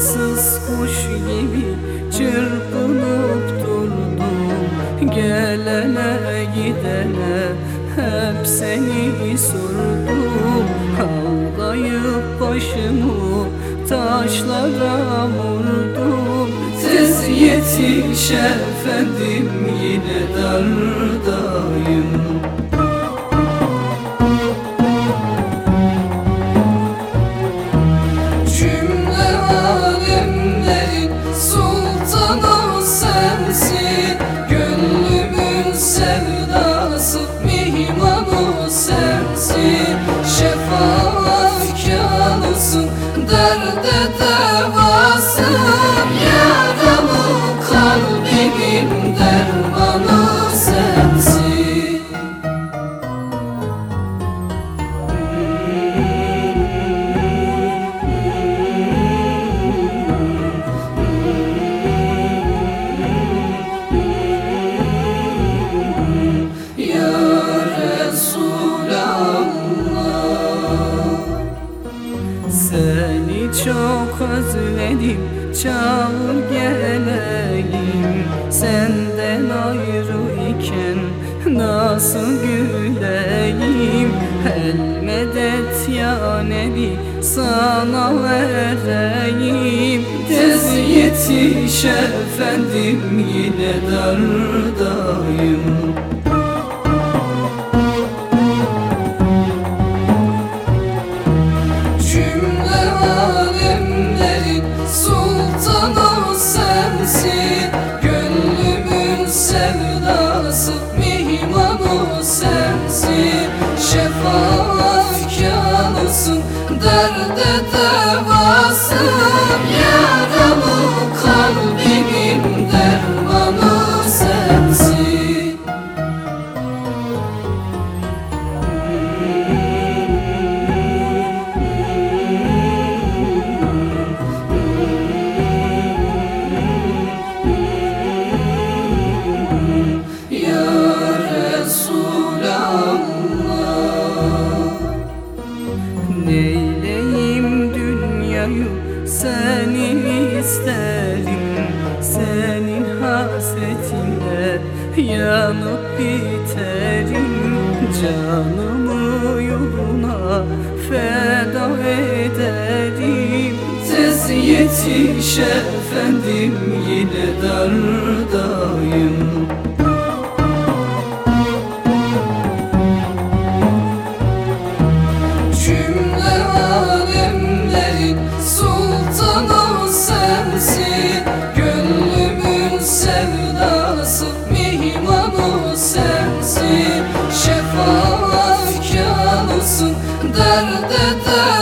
Yuvasız kuş gibi çırpınıp durdum. Gelene gidene hep seni sordum. Ağlayıp başımı taşlara vurdum. Tez yetiş efendim yine dardayım sevdası mihmanı sensin. Şefaatkarısın derde devasın Seni çok özledim. Çağır geleyim Senden ayrı iken nasıl güleyim El medet ya Nebi sana vereyim. Tez yetiş efendim yine dardayım Şefaatkarısın derde yanıp biterim Canımı yoluna feda ederim. Tez yetiş efendim yine dardayım الأرض